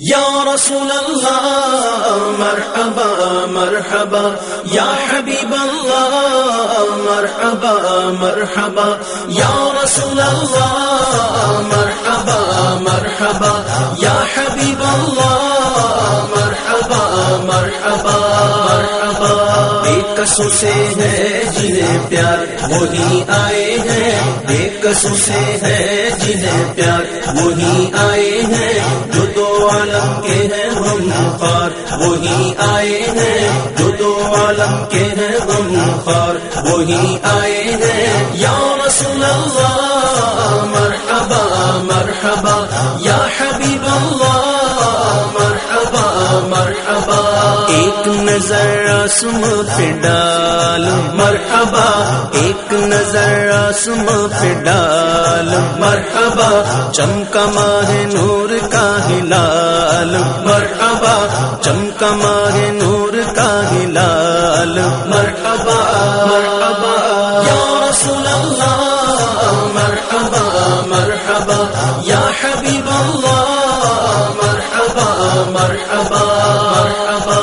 یا رسول اللہ مرحبا مرحبا، یا حبیب اللہ مرحبا مرحبا، یا رسول اللہ مرحبا مرحبا، یا حبیب اللہ مرحبا مرحبا مرحبا۔ ایک کسو سے ہے جنہیں پیار، وہی آئے ہیں۔ ایک کسو سے ہے جنہیں پیار، وہی آئے ہیں۔ جو عالم کے ہیں غم خار وہی آئے ہیں جو دو عالم کے ہیں غم خار وہی آئے ہیں۔ یا رسول اللہ، مرحبا مرحبا، یا حبیب اللہ، مرحبا مرحبا۔ ایک نظر آسم پہ ڈال، مرحبا، ایک نظر آسم پہ ڈال۔ مرحبا چمکا ماہ نور کا ہلال مرحبا چمکا ماہ نور کا ہلال مرحبا مرحبا، یا رسول اللہ۔ مرحبا مرحبا، یا حبیب اللہ۔ مرحبا مرحبا مرحبا۔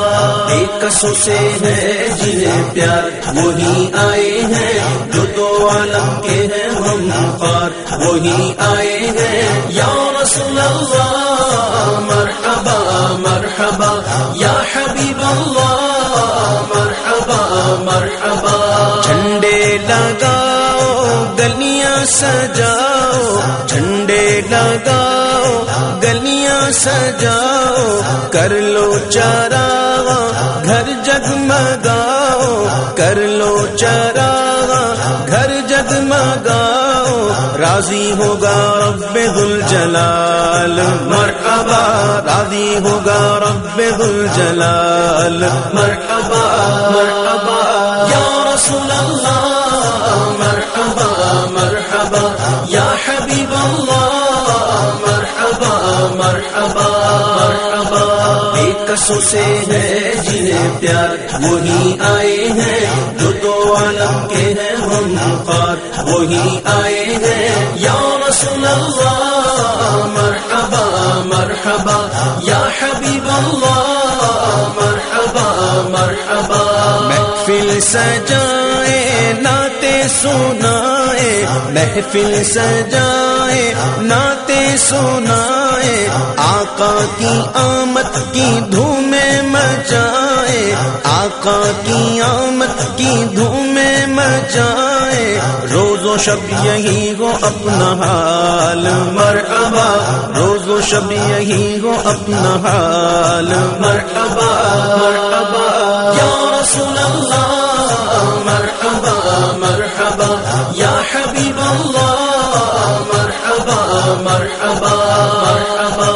ایک کسو سے ہے جنہیں پیار، وہی آئے ہیں جو عالم کے ہیں ہم خار وہی آئے ہیں۔ یا رسول اللہ، مرحبا مرحبا، یا حبیب اللہ، مرحبا مرحبا۔ جھنڈے لگاؤ، گلیاں سجاؤ۔ جھنڈے لگاؤ، گلیاں سجاؤ۔ کر لو چارا گھر جگمگاؤ۔ کر لو چارا گھر جگمگاؤ راضی ہوگا رب دل جلال مرحبا، راضی ہوگا رب دل جلال مرحبا مرحبا، یا رسول اللہ۔ مرحبا مرحبا، یا حبیب اللہ۔ مرحبا مرحبا مرحبا۔ ایک کسو سے ہے جنہیں پیار، وہی آئے ہیں جو دو عالم کے ہیں۔ وہی آئے ہیں۔ یا رسول اللہ، مرحبا مرحبا۔ یا حبیب اللہ، مرحبا مرحبا۔ محفل سجائے ناتے سنائے۔ محفل سجائے ناتے سنائے۔ آقا کی آمد کی دھومیں مچائے۔ آقا کی آمد کی دھومیں مچائے۔ و شب یہی ہو اپنا حال، مرحبا، روز و شب یہی ہو اپنا حال، مرحبا مرحبا، یا رسول اللہ، مرحبا مرحبا، یا حبیب اللہ، مرحبا مرحبا مرحبا۔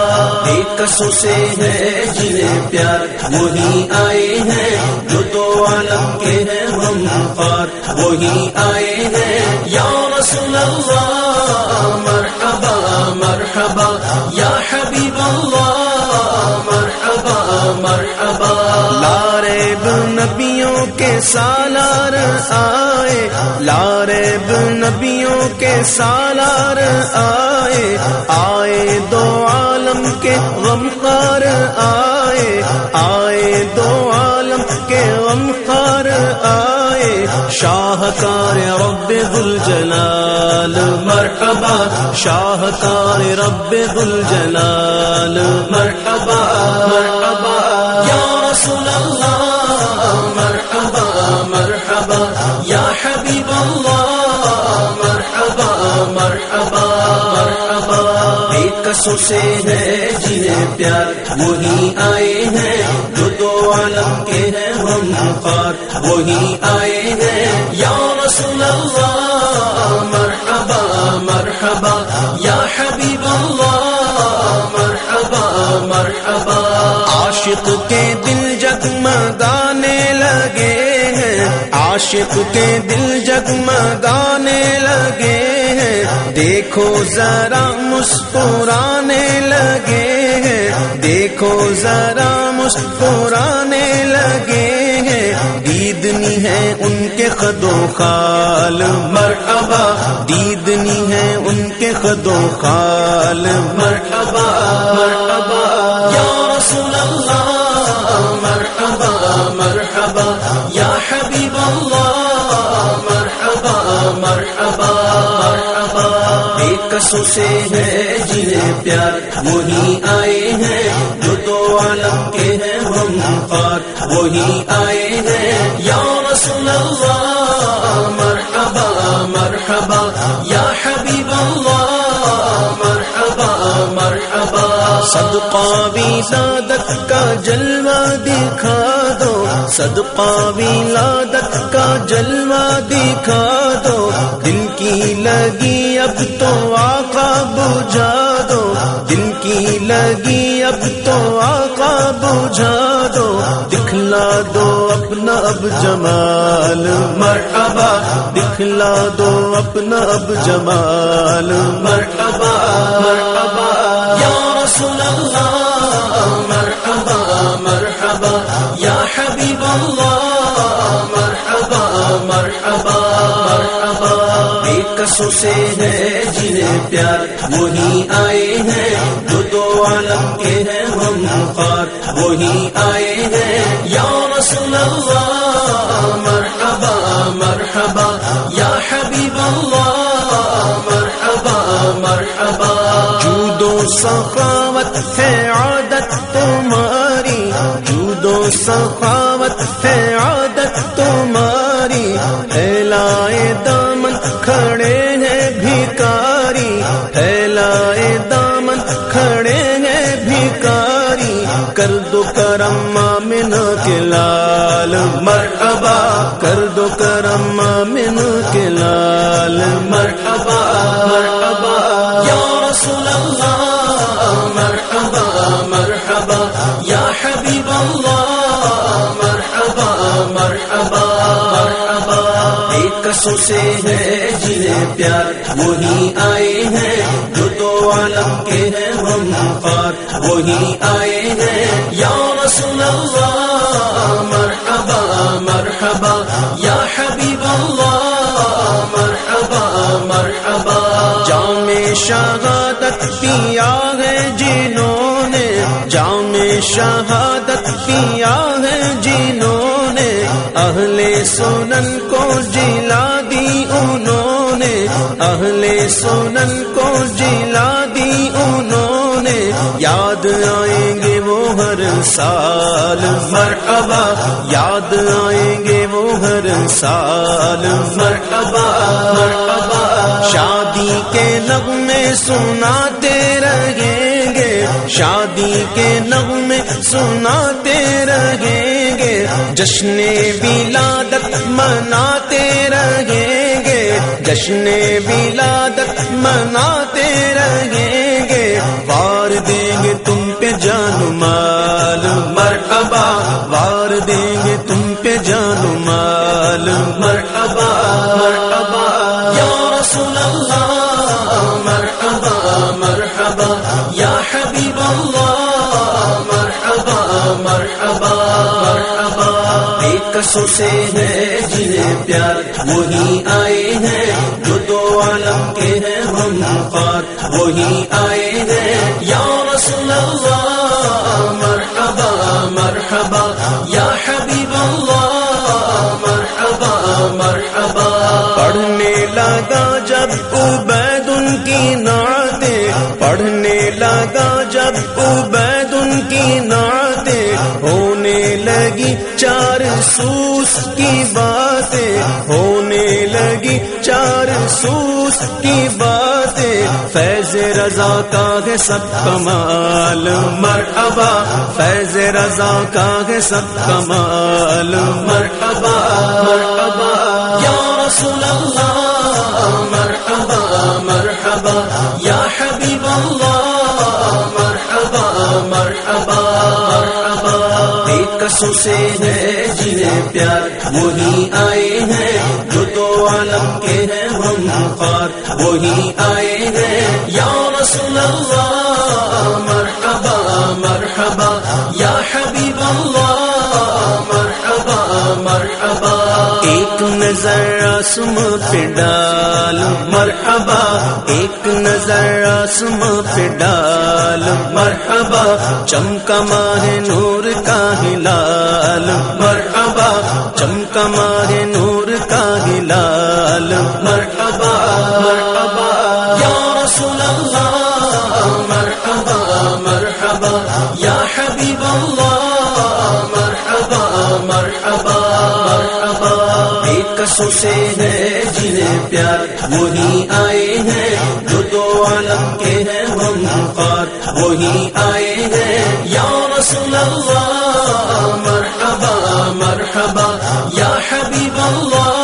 ایک کسو سے ہے جنہیں پیار، وہی آئے ہیں جو دو عالم کے ہیں۔ ہم وہی آئے ہیں۔ یا رسول اللہ، مرحبا مرحبا۔ یا حبیب اللہ، مرحبا مرحبا۔ لارب نبیوں کے سالار آئے۔ لارب نبیوں کے سالار آئے۔ آئے دو عالم کے غمخار آئے۔ آئے رب دل جلال مرحبا شاہکار رب دل جلال مرحبا مرحبا، یا رسول اللہ، مرحبا مرحبا، یا حبیب اللہ، مرحبا مرحبا مرحبا ایک کسو سے ہے جنہیں پیار، وہی آئے ہیں وہی آئے ہیں۔ یا رسول اللہ، مرحبا مرحبا۔ یا حبیب اللہ، مرحبا مرحبا۔ عاشق کے دل جگمگانے لگے ہیں۔ عاشق کے دل جگمگانے لگے ہیں۔ دیکھو ذرا مسکرانے لگے ہیں۔ دیکھو ذرا مسکرانے لگے ہیں ہے ان کے قد و خال۔ مرحبا، دیدنی ہے ان کے قد و خال۔ مرحبا مرحبا، یا رسول اللہ۔ مرحبا مرحبا، یا حبیب اللہ۔ مرحبا مرحبا مرحبا۔ بے کسو سے ہے جنہیں پیار، وہی آئے ہیں جو دو عالم کے ہیں ہم پاک وہی آئے ہیں اللہ مرحبا مرحبا. یا حبیب اللہ. مرحبا مرحبا. صدقہ ولادت کا جلوہ دکھا دو. صدقہ ولادت کا جلوہ دکھا دو. دل کی لگی اب تو آقا بجھا دو. دل کی لگی اب تو آقا بجھا دو. دکھلا دو اپنا اب جمال مرحبا دکھلا دو اپنا اب جمال مرحبا مرحبا یا رسول اللہ مرحبا مرحبا یا حبیب اللہ مرحبا مرحبا مرحبا ایک کسو سے ہے جنہیں پیار وہی آئے ہیں جو دو عالم کے ہیں ہم خار وہی آئے ہیں رسول اللہ، مرحبا مرحبا، یا حبیب اللہ، مرحبا مرحبا۔ جودو سخاوت ہے عادت تمہاری جودو سخاوت ہے عادت تمہاری۔ پھیلائے دامن کھڑے ہیں بھیکاری، پھیلائے دامن کھڑے ہیں بھیکاری۔ کر دو کرم مامن کے لال مرحبا کر دو کرم مامن کے لال مرحبا مرحبا۔ یا رسول اللہ، مرحبا مرحبا۔ یا حبیب اللہ، مرحبا مرحبا مرحبا۔ ایک کسو سے ہے جنہیں پیار، وہی آئے ہیں جو دو عالم کے ہیں ہم پار۔ وہی آئے ہیں، یا رسول اللہ یا حبیب اللہ، مرحبا مرحبا۔ جام شہادت پیا ہے جنہوں نے، جام شہادت پیا ہے جنہوں نے۔ اہل سنن کو جلا دی انہوں نے، اہل سنن کو جلا دی انہوں نے۔ یاد آئیں گے وہ ہر سال، مرحبا، یاد آئیں گے ہر سال مرحبا مرحبا شادی کے نغمے سناتے رہیں گے۔ شادی کے نغمے سناتے رہیں گے۔ جشن ولادت مناتے رہیں گے۔ جشن ولادت مناتے ایک سے ہے جنہیں پیار، وہی آئے ہیں جو دو عالم کے ہیں ہم پار۔ وہی آئے ہیں، یا رسول اللہ، مرحبا مرحبا، یا حبیب اللہ، مرحبا مرحبا۔ پڑھنے لگا جب عبید ان کی نعتیں، پڑھنے لگا جب عبید ان کی نعتیں لگی، چار سوس کی باتیں ہونے لگی۔ چار سوس کی باتیں، فیض رضا کا ہے سب کمال۔ مرحبا فیض رضا کا ہے سب کمال۔ مرحبا ایک سے ہے جنہیں پیار، وہی آئے ہیں جو تو عالم کے ہیں ہم پار، وہی آئے ہیں۔ یا رسول اللہ نظر آسم پہ ڈال مرحبا، ایک نظر آسم پہ ڈال مرحبا، چمکا ماہ نور کا ہلال مرحبا، چمکا ماہ نور کشوں سے ہے جنہیں پیار وہی آئے ہیں جو دو عالم کے ہیں ہم پار وہی آئے ہیں۔ یا رسول اللہ، مرحبا مرحبا، یا حبیب اللہ